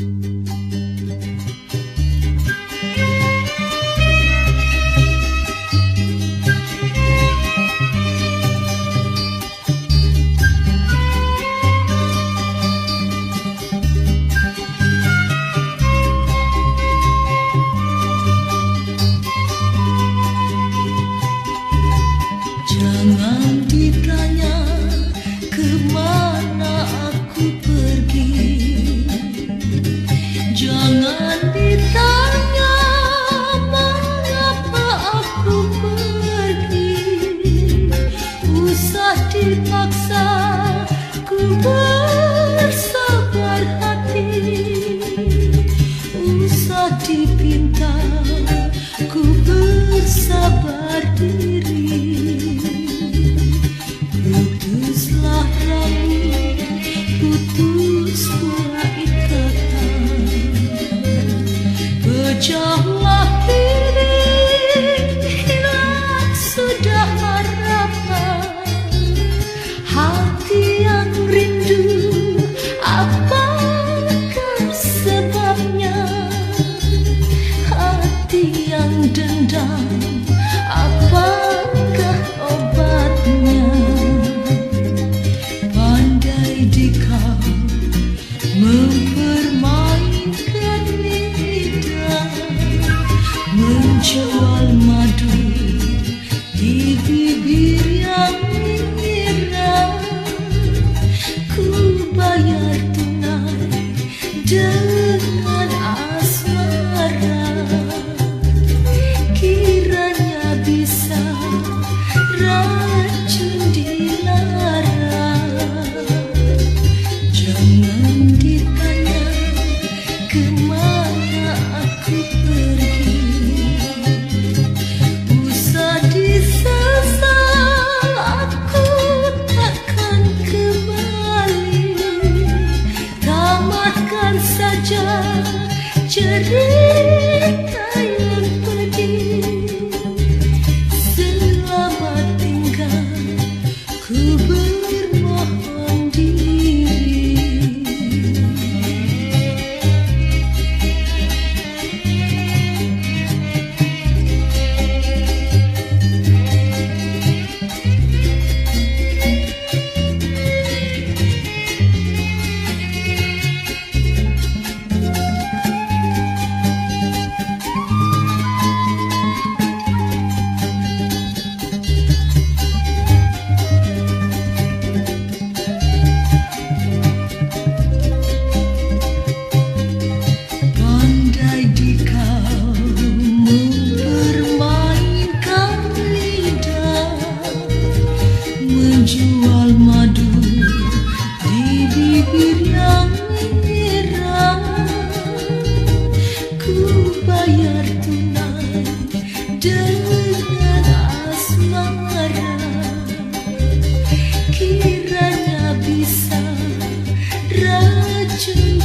Música terpaksa ku bersabar hati. Usah dipinta ku bersabar diri. Putuslah rambut putuslah ikatan. Pecah do Рачу